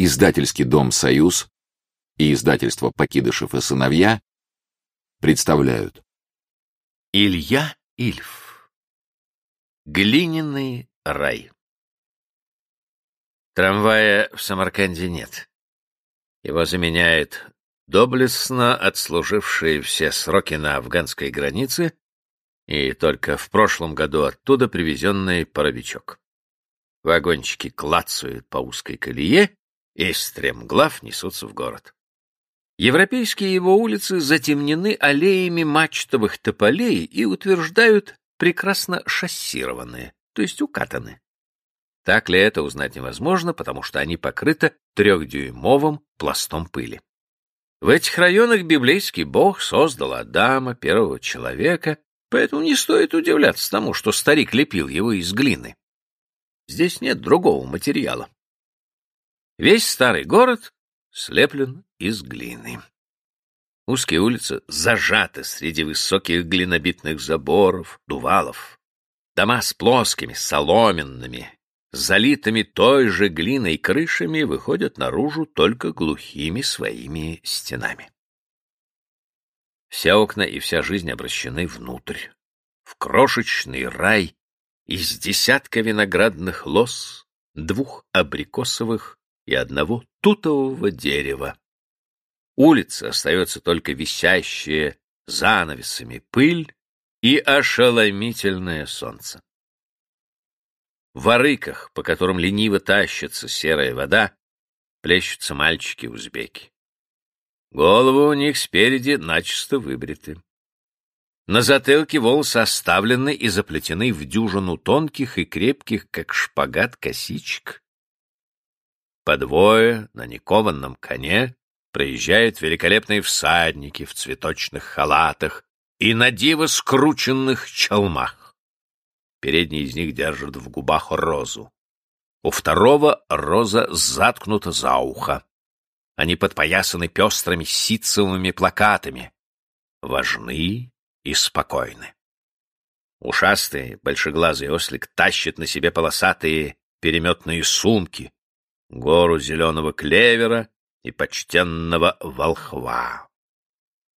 Издательский дом «Союз» и издательство «Покидышев и сыновья» представляют. Илья Ильф. Глиняный рай. Трамвая в Самарканде нет. Его заменяет доблестно отслуживший все сроки на афганской границе и только в прошлом году оттуда привезенный паровичок. Вагончики клацают по узкой колее, и стремглав несутся в город. Европейские его улицы затемнены аллеями мачтовых тополей и утверждают прекрасно шассированные, то есть укатаны. Так ли это узнать невозможно, потому что они покрыты трехдюймовым пластом пыли. В этих районах библейский бог создал Адама, первого человека, поэтому не стоит удивляться тому, что старик лепил его из глины. Здесь нет другого материала. Весь старый город слеплен из глины. Узкие улицы зажаты среди высоких глинобитных заборов, дувалов. Дома с плоскими, соломенными, залитыми той же глиной крышами выходят наружу только глухими своими стенами. Все окна и вся жизнь обращены внутрь, в крошечный рай из десятка виноградных лоз, двух абрикосовых и одного тутового дерева. Улица остается только висящая занавесами пыль и ошеломительное солнце. В арыках, по которым лениво тащится серая вода, плещутся мальчики-узбеки. Головы у них спереди начисто выбриты. На затылке волосы оставлены и заплетены в дюжину тонких и крепких, как шпагат, косичек. По двое на никованном коне проезжают великолепные всадники в цветочных халатах и на диво скрученных чалмах. Передний из них держит в губах розу. У второго роза заткнута за ухо. Они подпоясаны пестрыми ситцевыми плакатами. Важны и спокойны. Ушастый, большеглазый ослик тащит на себе полосатые переметные сумки, гору зеленого клевера и почтенного волхва.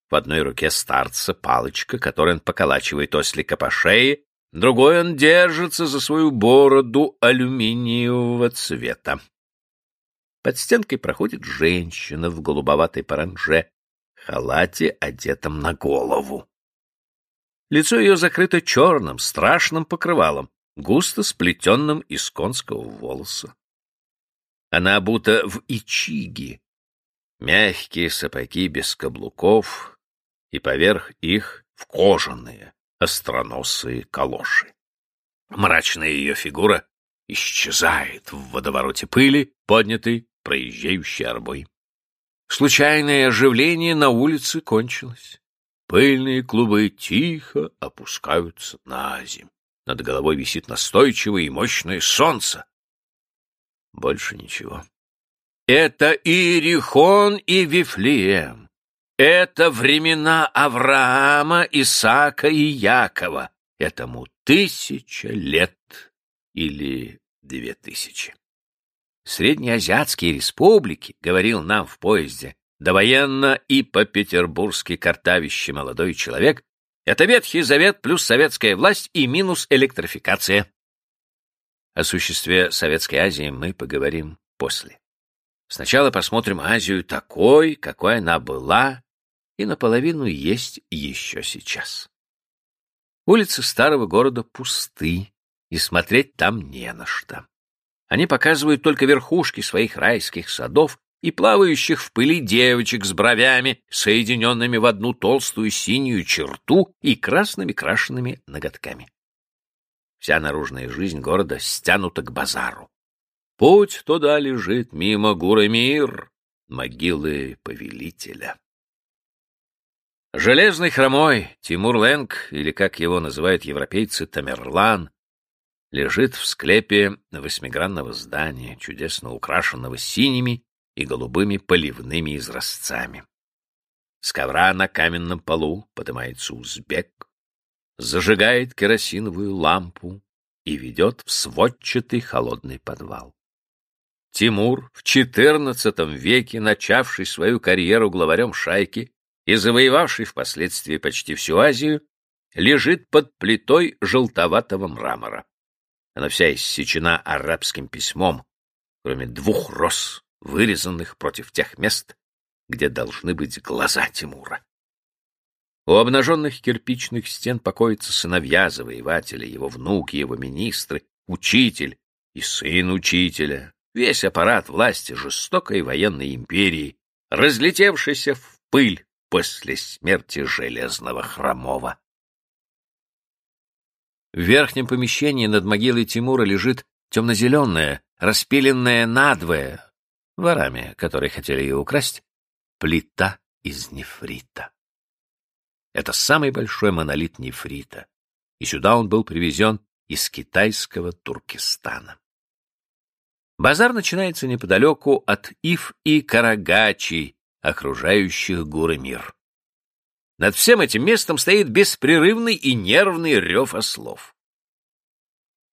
В одной руке старца палочка, которой он поколачивает ослика по шее, другой он держится за свою бороду алюминиевого цвета. Под стенкой проходит женщина в голубоватой паранже, халате, одетом на голову. Лицо ее закрыто черным, страшным покрывалом, густо сплетенным из конского волоса. Она обута в ичиги, мягкие сапоги без каблуков, и поверх их в кожаные, остроносые калоши. Мрачная ее фигура исчезает в водовороте пыли, поднятой проезжающей арбой. Случайное оживление на улице кончилось. Пыльные клубы тихо опускаются на землю. Над головой висит настойчивое и мощное солнце, больше ничего. Это Иерихон и Вифлеем. Это времена Авраама, Исаака и Якова. Этому тысяча лет или две тысячи. Среднеазиатские республики, говорил нам в поезде, довоенно и по-петербургски картавище молодой человек, это Ветхий Завет плюс советская власть и минус электрификация. О существе Советской Азии мы поговорим после. Сначала посмотрим Азию такой, какой она была, и наполовину есть еще сейчас. Улицы старого города пусты, и смотреть там не на что. Они показывают только верхушки своих райских садов и плавающих в пыли девочек с бровями, соединенными в одну толстую синюю черту и красными крашенными ноготками. Вся наружная жизнь города стянута к базару. Путь туда лежит мимо Гурамир, могилы повелителя. Железный хромой Тимур Ленг, или как его называют европейцы Тамерлан, лежит в склепе восьмигранного здания, чудесно украшенного синими и голубыми поливными изразцами. С ковра на каменном полу поднимается узбек, зажигает керосиновую лампу и ведет в сводчатый холодный подвал. Тимур, в XIV веке начавший свою карьеру главарем шайки и завоевавший впоследствии почти всю Азию, лежит под плитой желтоватого мрамора. Она вся иссечена арабским письмом, кроме двух роз, вырезанных против тех мест, где должны быть глаза Тимура. У обнаженных кирпичных стен покоятся сыновья завоевателя, его внуки, его министры, учитель и сын учителя, весь аппарат власти жестокой военной империи, разлетевшийся в пыль после смерти Железного Хромова. В верхнем помещении над могилой Тимура лежит темно-зеленая, распиленная надвое, ворами, которые хотели ее украсть, плита из нефрита. Это самый большой монолит нефрита, и сюда он был привезен из китайского Туркестана. Базар начинается неподалеку от Ив и Карагачи, окружающих горы мир. Над всем этим местом стоит беспрерывный и нервный рев ослов.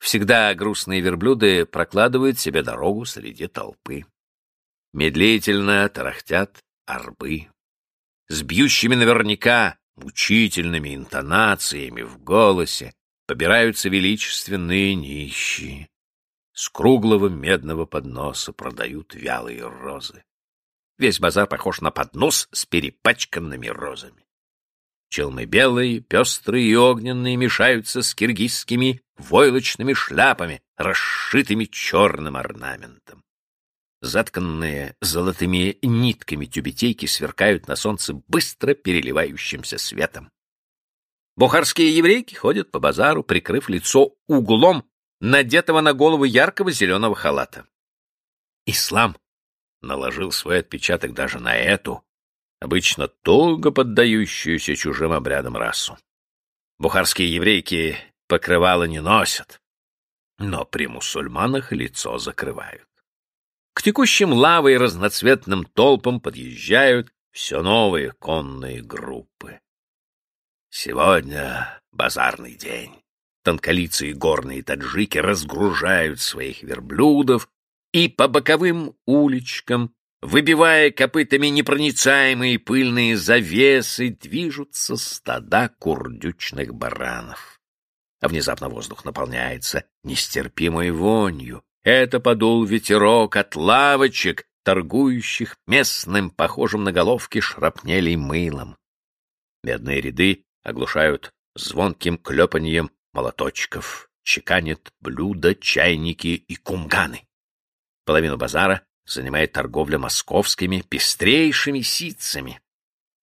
Всегда грустные верблюды прокладывают себе дорогу среди толпы. Медлительно тарахтят арбы. С бьющими наверняка мучительными интонациями в голосе побираются величественные нищие. С круглого медного подноса продают вялые розы. Весь базар похож на поднос с перепачканными розами. Челмы белые, пестрые и огненные мешаются с киргизскими войлочными шляпами, расшитыми черным орнаментом. Затканные золотыми нитками тюбетейки сверкают на солнце быстро переливающимся светом. Бухарские еврейки ходят по базару, прикрыв лицо углом надетого на голову яркого зеленого халата. Ислам наложил свой отпечаток даже на эту, обычно долго поддающуюся чужим обрядам расу. Бухарские еврейки покрывала не носят, но при мусульманах лицо закрывают. К текущим лавой разноцветным толпам подъезжают все новые конные группы. Сегодня базарный день. Тонколицые горные таджики разгружают своих верблюдов и по боковым уличкам Выбивая копытами непроницаемые пыльные завесы, движутся стада курдючных баранов. А внезапно воздух наполняется нестерпимой вонью. Это подул ветерок от лавочек, торгующих местным, похожим на головки шрапнелей мылом. Медные ряды оглушают звонким клепаньем молоточков, чеканят блюда, чайники и кумганы. Половину базара занимает торговля московскими пестрейшими ситцами.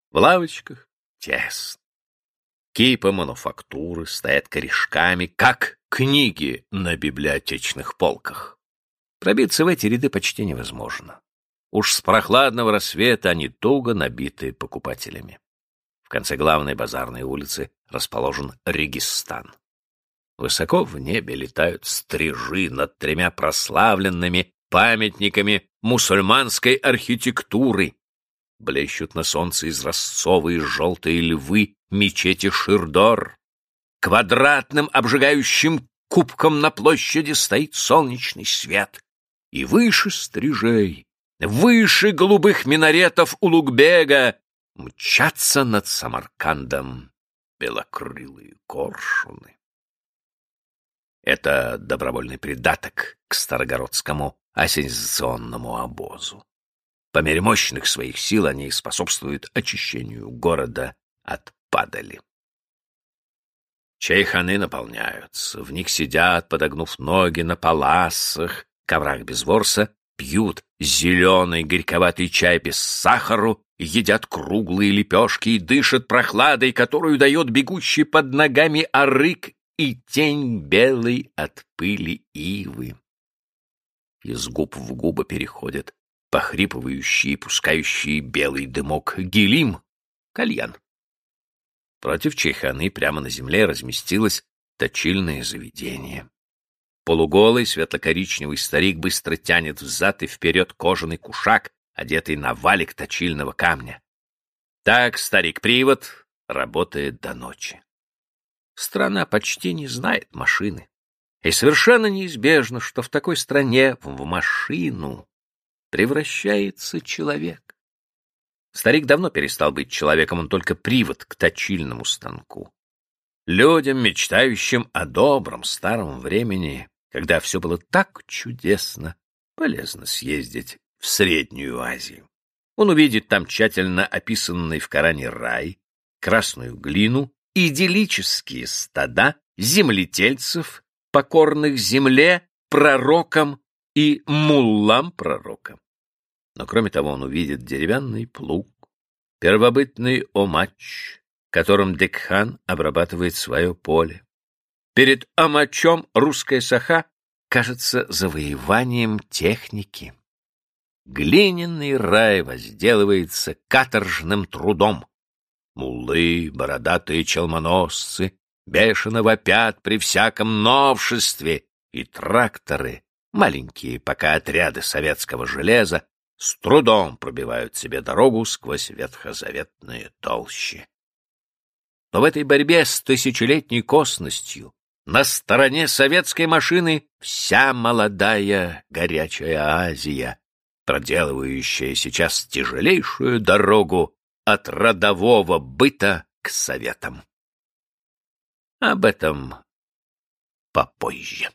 В лавочках тесно. Кипы мануфактуры стоят корешками, как книги на библиотечных полках. Пробиться в эти ряды почти невозможно. Уж с прохладного рассвета они туго набиты покупателями. В конце главной базарной улицы расположен Регистан. Высоко в небе летают стрижи над тремя прославленными памятниками мусульманской архитектуры. Блещут на солнце изразцовые желтые львы мечети Ширдор. Квадратным обжигающим кубком на площади стоит солнечный свет. И выше стрижей, выше голубых минаретов Улугбега мчатся над Самаркандом белокрылые коршуны. Это добровольный придаток к старогородскому ассенизационному обозу. По мере мощных своих сил они способствуют очищению города от падали. Чайханы наполняются, в них сидят, подогнув ноги на паласах, коврах без ворса, пьют зеленый горьковатый чай без сахару, едят круглые лепешки и дышат прохладой, которую дает бегущий под ногами арык и тень белой от пыли ивы. Из губ в губы переходят похрипывающие, пускающие белый дымок гелим, кальян. Против чайханы прямо на земле разместилось точильное заведение. Полуголый светло-коричневый старик быстро тянет взад и вперед кожаный кушак, одетый на валик точильного камня. Так старик-привод работает до ночи. Страна почти не знает машины. И совершенно неизбежно, что в такой стране в машину превращается человек. Старик давно перестал быть человеком, он только привод к точильному станку. Людям, мечтающим о добром старом времени, когда все было так чудесно, полезно съездить в Среднюю Азию. Он увидит там тщательно описанный в Коране рай, красную глину, идиллические стада, землетельцев, покорных земле, пророкам и муллам-пророкам. Но кроме того он увидит деревянный плуг, первобытный омач, которым Декхан обрабатывает свое поле. Перед омачом русская саха кажется завоеванием техники. Глиняный рай возделывается каторжным трудом. Муллы, бородатые челмоносцы, бешено вопят при всяком новшестве, и тракторы, маленькие пока отряды советского железа, с трудом пробивают себе дорогу сквозь ветхозаветные толщи. Но в этой борьбе с тысячелетней косностью на стороне советской машины вся молодая горячая Азия, проделывающая сейчас тяжелейшую дорогу от родового быта к советам. Об этом попозже.